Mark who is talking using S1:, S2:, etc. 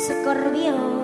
S1: Scorpio